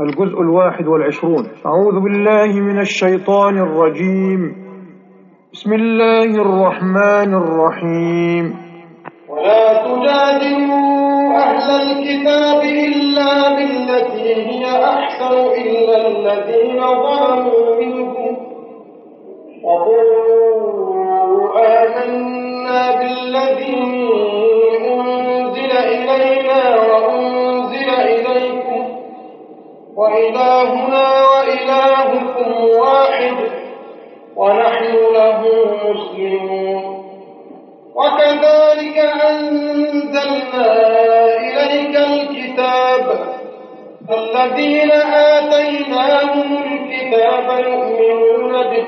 الجزء الواحد والعشرون. أعوذ بالله من الشيطان الرجيم. بسم الله الرحمن الرحيم. ولا تجادلوا أهل الكتاب إلا بالتي هي أحسن إلا الذين ظلموا منكم وقولوا آمنا بالذي أنزل إلينا وإلهنا وإلهكم واحد ونحن له مسلمون. وكذلك أنزلنا إليك الكتاب الذين آتيناهم الكتاب يؤمنون به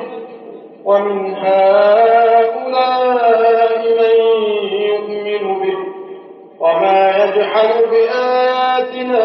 ومن هؤلاء من يؤمن به وما يجحد بآياتنا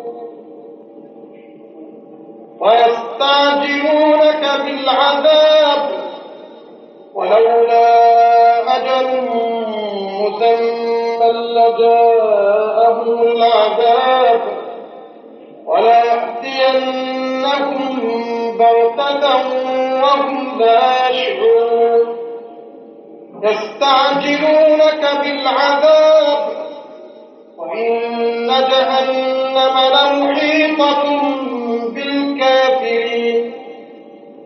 ويستعجلونك بالعذاب ولولا أجل مسمى لجاءهم العذاب ولا يأتينهم بغتة وهم لا يشعرون يستعجلونك بالعذاب وإن جهنم لمحيطة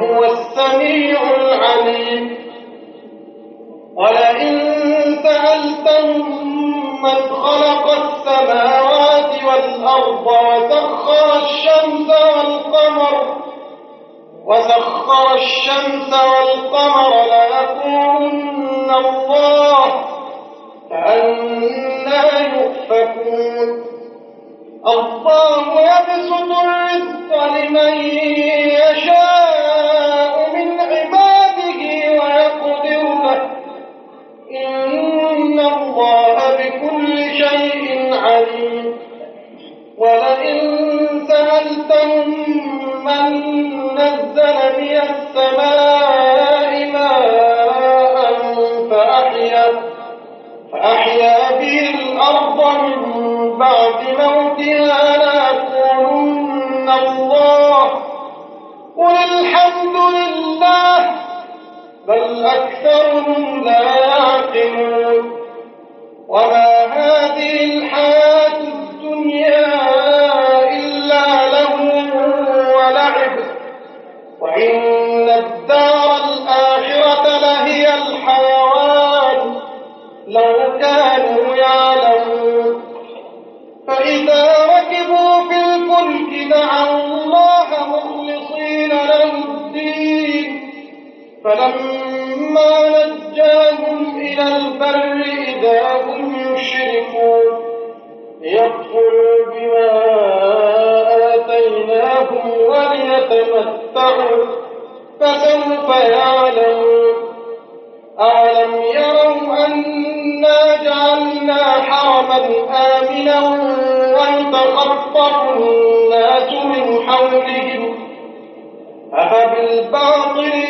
وهو السميع العليم. ولئن سألتهم من خلق السماوات والأرض وسخر الشمس والقمر وسخر الشمس والقمر ليقولن الله فأنا يؤفكون. الله يبسط الرزق لمن يشاء. السماء ماء فأحيا, فأحيا به الأرض من بعد موتها لا تكون الله. قل الحمد لله بل أكثرهم لا يعقلون. وما هذه الحياة فلما نجاهم إلى البر إذا هم يشركون ليكفروا بما آتيناهم وليتمتعوا فسوف يعلمون. أَوَلَمْ يَرَوْا أَنَّا جَعَلْنَا حَرَمًا آمِنًا وَيَتَخَطَّفُ النَّاسُ مِنْ حَوْلِهِمْ أَفَبِالْبَاطِلِ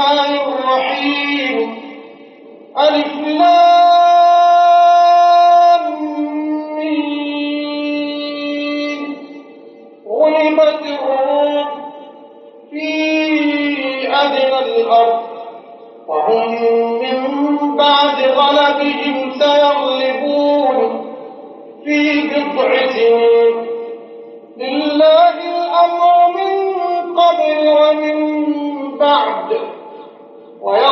الرحمن الرحيم. ألف لام.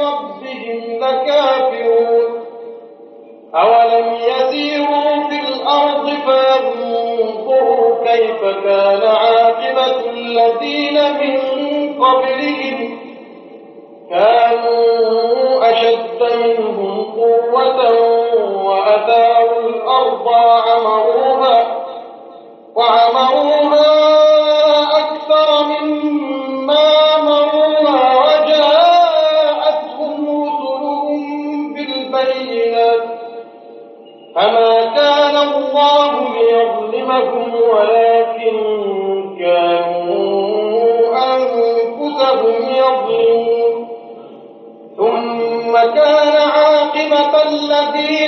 ربهم لكافرون أولم يسيروا في الأرض كيف كان عاقبة الذين من قبلهم كانوا أشد منهم قوة الأرض وعمروها وعمروها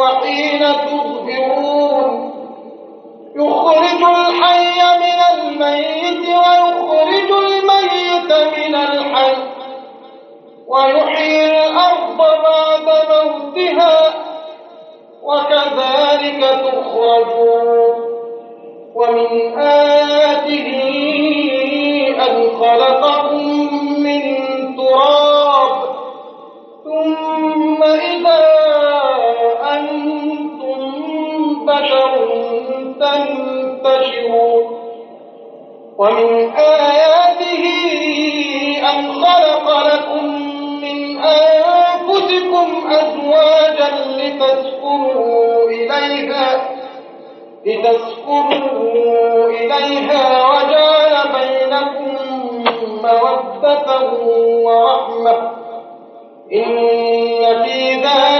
وحين تظهرون يخرج الحي من الميت ويخرج الميت من الحي ويحيي الأرض بعد موتها وكذلك تخرجون. ومن آيات تنتشرون. ومن آياته أن خلق لكم من أنفسكم أزواجا لتسكنوا إليها لتسكنوا إليها وجعل بينكم مودة ورحمة. إن في ذلك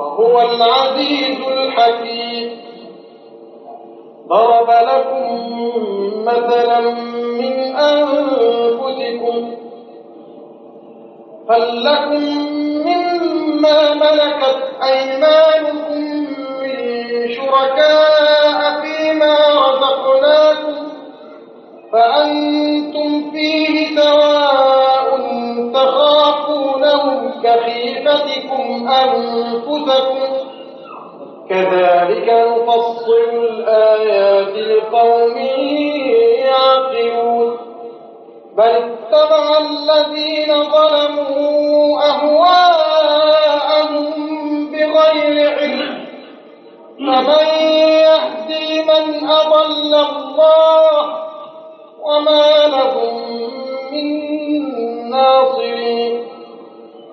وهو العزيز الحكيم. ضرب لكم مثلا من أنفسكم فلكم مما ملكت أيمانكم من شركاء فيما رزقناكم فأنتم فيه بِخِدْمَتِكُمْ أَنفُسَكُمْ كَذَلِكَ نُفَصِّلُ الْآيَاتِ لِقَوْمٍ يَعْقِلُونَ بَلِ اتَّبَعَ الَّذِينَ ظَلَمُوا أَهْوَاءَهُم بِغَيْرِ عِلْمٍ فَمَن يَهْدِي مَنْ أَضَلَّ اللَّهُ وَمَا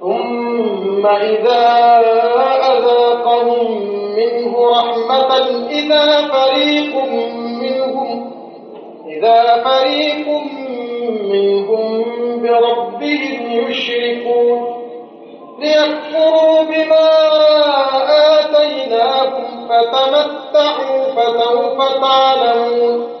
ثم إذا أذاقهم منه رحمة إذا فريق منهم إذا فريق منهم بربهم يشركون ليكفروا بما آتيناكم فتمتعوا فسوف تعلمون.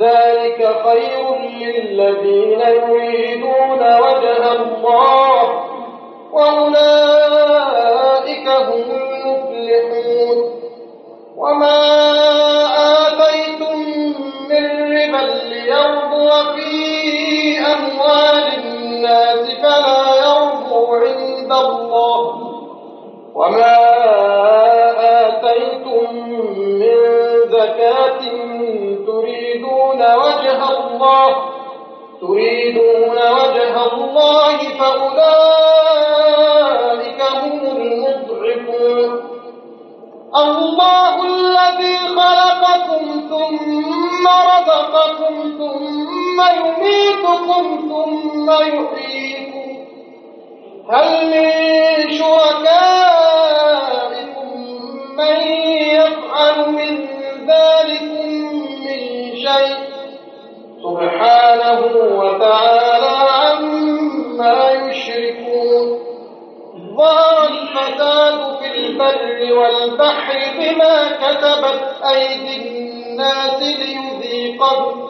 ذلك خير للذين يريدون وجه الله وأولئك هم المفلحون. وما يميتكم ثم يحييكم. هل من شركائكم من يفعل من ذلكم من شيء؟ سبحانه وتعالى عما يشركون. ظهر الفساد في البر والبحر بما كتبت أيدي الناس ليذيقهم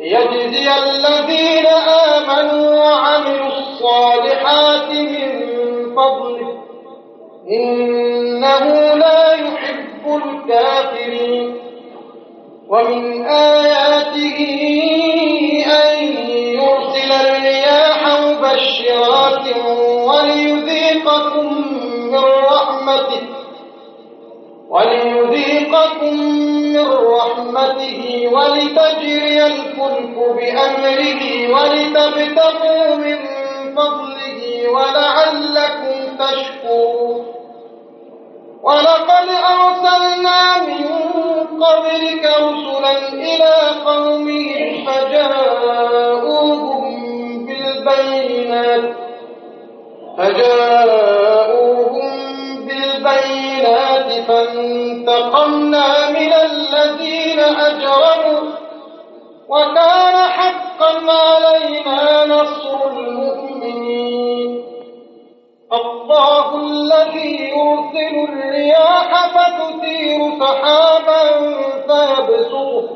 يجزي الذين آمنوا وعملوا الصالحات من فضله. إنه لا يحب الكافرين. ومن آيات الملك بأمره ولتبتغوا من فضله ولعلكم تشكرون. ولقد أرسلنا من قبلك رسلا إلى قومهم فجاءوهم بالبينات. فجاءوهم بالبينات فانتظروا يرسل الرياح فتثير سحابا فيبسطه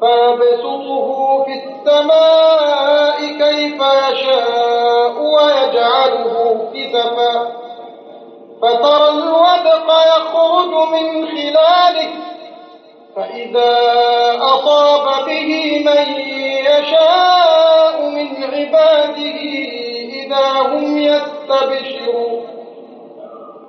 فيبسطه في السماء كيف يشاء ويجعله كسفا. فترى الودق يخرج من خلاله فإذا أصاب به من يشاء من عباده إذا هم يستبشرون.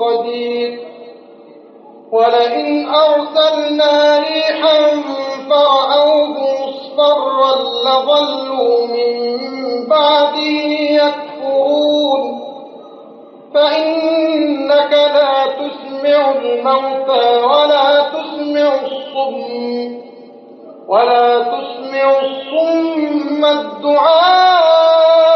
قدير. ولئن أرسلنا ريحا فرأوه مصفرا لظلوا من بعده يكفرون. فإنك لا تسمع الموتى ولا تسمع الصم. ولا تسمع الصم الدعاء.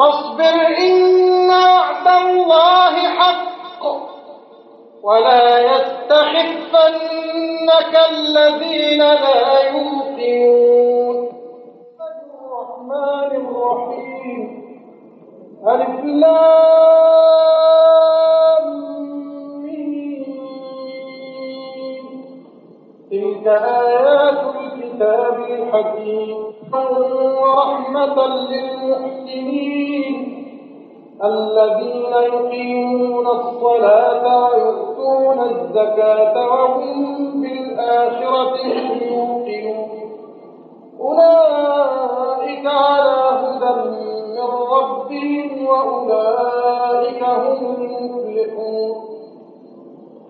فاصبر إن وعد الله حق ولا يستخفنك الذين لا يوقنون. الرحمن الرحيم. ألف تلك آيات الكتاب الحكيم. ورحمة للمحسنين. الذين يقيمون الصلاة ويؤتون الزكاة وهم بالآخرة يوقنون. أولئك على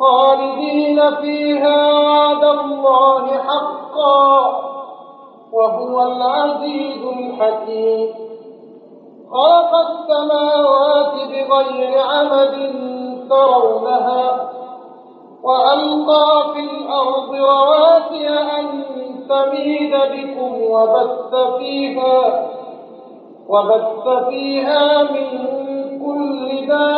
خالدين فيها وعد الله حقا وهو العزيز الحكيم خلق السماوات بغير عمد ترونها وألقى في الأرض رواسي أن تميد بكم وبث فيها وبث فيها من كل دار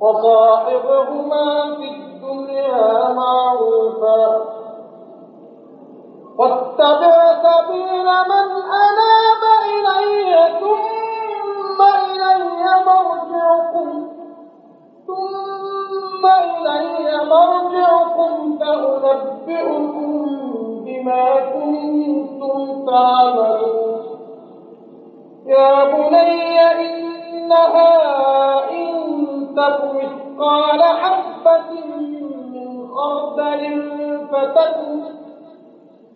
وصاحبهما في الدنيا معروفا. واتبع سبيل من أناب إليه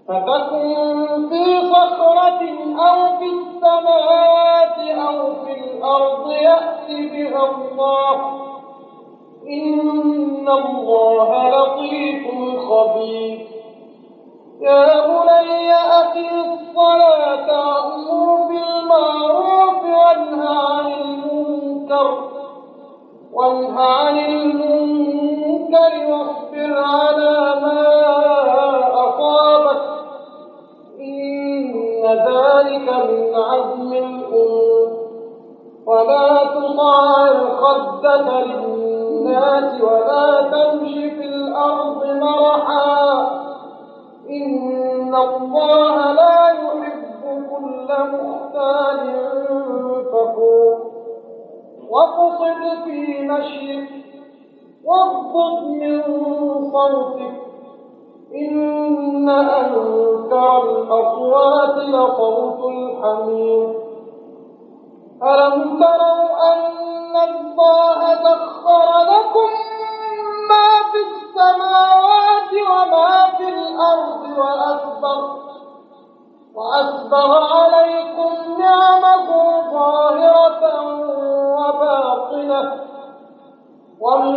فقط إن ذلك من عزم الأمور ولا تطعر خدك للناس ولا تمشي في الأرض مرحا إن الله لا يحب كل مختال فخور وقصد في مشيك واغضب من صوتك إن أنكر الأصوات لصوت الحميد ألم تروا أن الله سخر لكم ما في السماوات وما في الأرض وأكبر وأكبر عليكم نعمه ظاهرة وباطنة. ومن